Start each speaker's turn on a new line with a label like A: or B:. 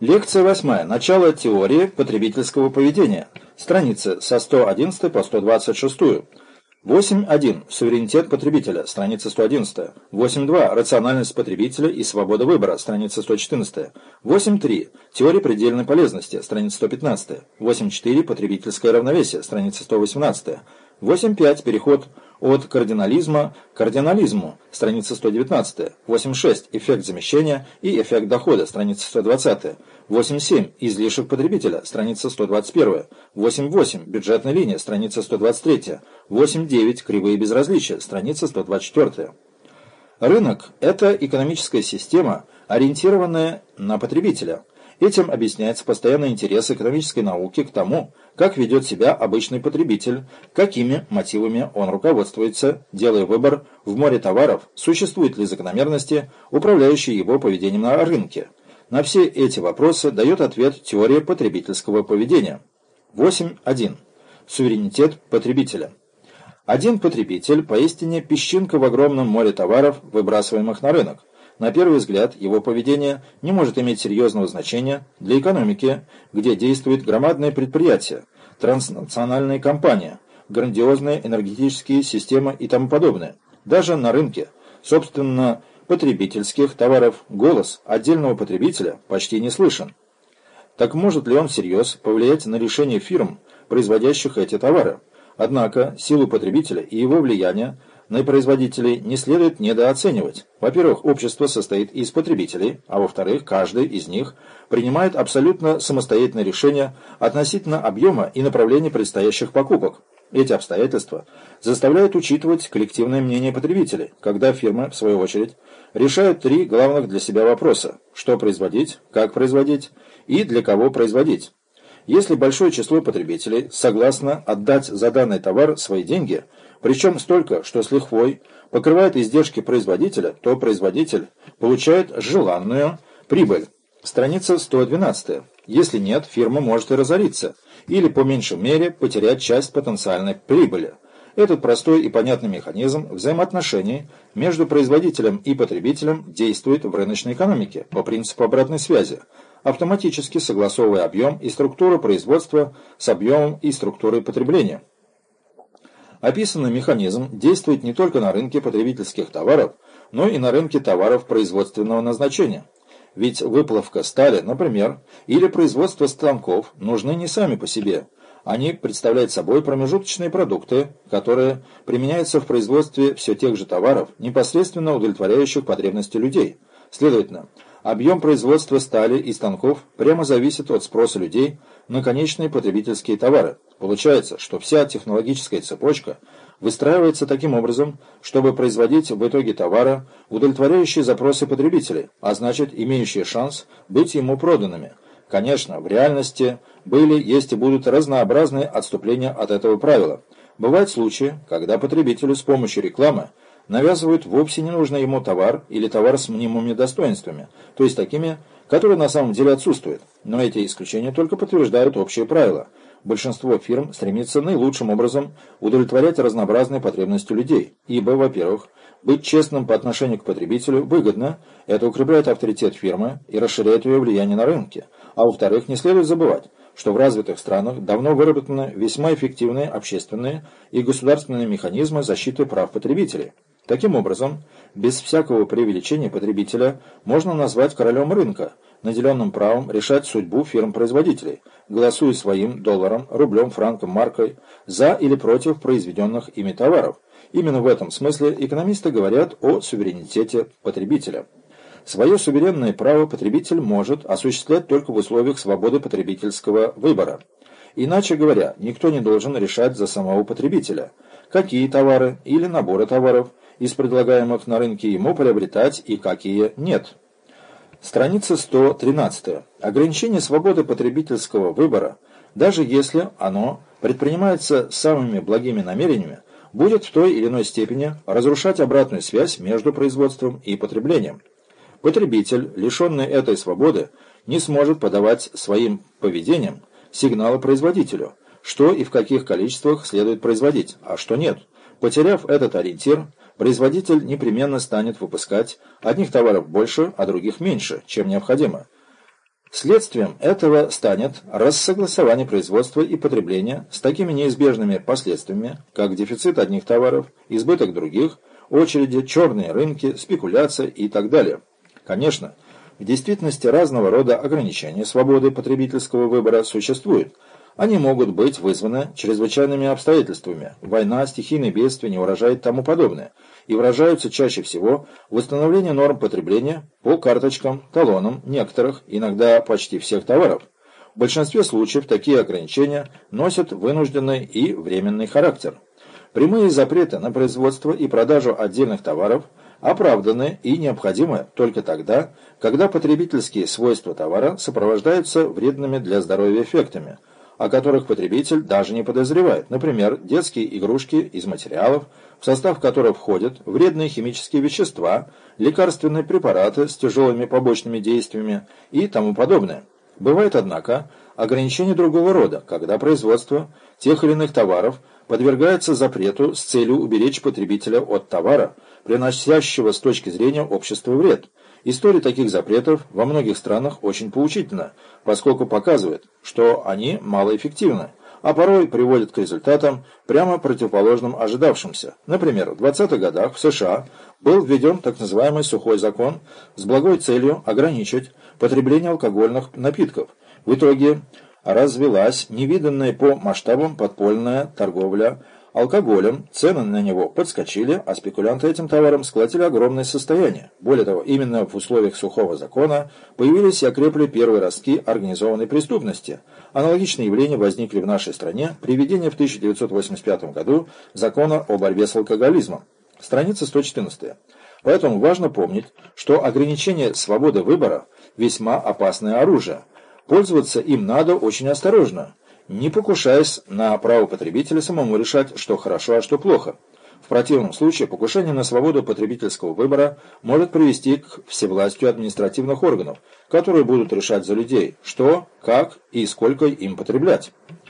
A: Лекция 8. Начало теории потребительского поведения. Страницы со 111 по 126. 8.1. Суверенитет потребителя. Страница 111. 8.2. Рациональность потребителя и свобода выбора. Страница 114. 8.3. Теория предельной полезности. Страница 115. 8.4. Потребительское равновесие. Страница 118. 8.5. Переход от кардинализма к кардинализму, страница 119. 8.6. Эффект замещения и эффект дохода, страница 120. 8.7. Излишек потребителя, страница 121. 8.8. Бюджетная линия, страница 123. 8.9. Кривые безразличия, страница 124. Рынок – это экономическая система, ориентированная на потребителя – Этим объясняется постоянный интерес экономической науки к тому, как ведет себя обычный потребитель, какими мотивами он руководствуется, делая выбор в море товаров, существуют ли закономерности, управляющие его поведением на рынке. На все эти вопросы дает ответ теория потребительского поведения. 8.1. Суверенитет потребителя. Один потребитель поистине песчинка в огромном море товаров, выбрасываемых на рынок. На первый взгляд, его поведение не может иметь серьезного значения для экономики, где действует громадное предприятие, транснациональная компания, грандиозные энергетические системы и тому подобное. Даже на рынке, собственно, потребительских товаров голос отдельного потребителя почти не слышен. Так может ли он всерьез повлиять на решение фирм, производящих эти товары? Однако силу потребителя и его влияние на производителей не следует недооценивать. Во-первых, общество состоит из потребителей, а во-вторых, каждый из них принимает абсолютно самостоятельное решение относительно объема и направления предстоящих покупок. Эти обстоятельства заставляют учитывать коллективное мнение потребителей, когда фирмы, в свою очередь, решают три главных для себя вопроса – что производить, как производить и для кого производить. Если большое число потребителей согласно отдать за данный товар свои деньги – причем столько, что с лихвой покрывает издержки производителя, то производитель получает желанную прибыль. Страница 112. Если нет, фирма может и разориться, или по меньшей мере потерять часть потенциальной прибыли. Этот простой и понятный механизм взаимоотношений между производителем и потребителем действует в рыночной экономике по принципу обратной связи, автоматически согласовывая объем и структуру производства с объемом и структурой потребления. Описанный механизм действует не только на рынке потребительских товаров, но и на рынке товаров производственного назначения. Ведь выплавка стали, например, или производство станков нужны не сами по себе. Они представляют собой промежуточные продукты, которые применяются в производстве все тех же товаров, непосредственно удовлетворяющих потребности людей. Следовательно, объем производства стали и станков прямо зависит от спроса людей на конечные потребительские товары. Получается, что вся технологическая цепочка выстраивается таким образом, чтобы производить в итоге товары, удовлетворяющие запросы потребителей, а значит, имеющие шанс быть ему проданными. Конечно, в реальности были, есть и будут разнообразные отступления от этого правила. Бывают случаи, когда потребителю с помощью рекламы навязывают вовсе не нужный ему товар или товар с мнимыми достоинствами, то есть такими, которые на самом деле отсутствуют. Но эти исключения только подтверждают общее правило – большинство фирм стремится наилучшим образом удовлетворять разнообразные потребности людей, ибо, во-первых, быть честным по отношению к потребителю выгодно, это укрепляет авторитет фирмы и расширяет ее влияние на рынке, а во-вторых, не следует забывать, что в развитых странах давно выработаны весьма эффективные общественные и государственные механизмы защиты прав потребителей. Таким образом, без всякого преувеличения потребителя можно назвать королем рынка – наделенным правом решать судьбу фирм-производителей, голосуя своим долларом, рублем, франком, маркой за или против произведенных ими товаров. Именно в этом смысле экономисты говорят о суверенитете потребителя. Свое суверенное право потребитель может осуществлять только в условиях свободы потребительского выбора. Иначе говоря, никто не должен решать за самого потребителя, какие товары или наборы товаров из предлагаемых на рынке ему приобретать и какие нет. Страница 113. Ограничение свободы потребительского выбора, даже если оно предпринимается самыми благими намерениями, будет в той или иной степени разрушать обратную связь между производством и потреблением. Потребитель, лишенный этой свободы, не сможет подавать своим поведением сигналы производителю, что и в каких количествах следует производить, а что нет. Потеряв этот ориентир, производитель непременно станет выпускать одних товаров больше, а других меньше, чем необходимо. Следствием этого станет рассогласование производства и потребления с такими неизбежными последствиями, как дефицит одних товаров, избыток других, очереди, черные рынки, спекуляция и так далее. Конечно, в действительности разного рода ограничения свободы потребительского выбора существуют – они могут быть вызваны чрезвычайными обстоятельствами – война, стихийные бедствия, неурожай и тому подобное, и выражаются чаще всего в восстановлении норм потребления по карточкам, талонам некоторых, иногда почти всех товаров. В большинстве случаев такие ограничения носят вынужденный и временный характер. Прямые запреты на производство и продажу отдельных товаров оправданы и необходимы только тогда, когда потребительские свойства товара сопровождаются вредными для здоровья эффектами – о которых потребитель даже не подозревает. Например, детские игрушки из материалов, в состав которых входят вредные химические вещества, лекарственные препараты с тяжелыми побочными действиями и тому подобное. Бывает, однако, ограничение другого рода, когда производство тех или иных товаров подвергается запрету с целью уберечь потребителя от товара, приносящего с точки зрения общества вред – История таких запретов во многих странах очень поучительна, поскольку показывает, что они малоэффективны, а порой приводят к результатам прямо противоположным ожидавшимся. Например, в 20-х годах в США был введен так называемый сухой закон с благой целью ограничить потребление алкогольных напитков. В итоге развелась невиданная по масштабам подпольная торговля алкоголем, цены на него подскочили, а спекулянты этим товаром сколотили огромное состояние. Более того, именно в условиях сухого закона появились и окрепли первые ростки организованной преступности. Аналогичные явления возникли в нашей стране при введении в 1985 году закона о борьбе с алкоголизмом. Страница 114. Поэтому важно помнить, что ограничение свободы выбора – весьма опасное оружие. Пользоваться им надо очень осторожно – не покушаясь на право потребителя самому решать, что хорошо, а что плохо. В противном случае покушение на свободу потребительского выбора может привести к всевластию административных органов, которые будут решать за людей, что, как и сколько им потреблять.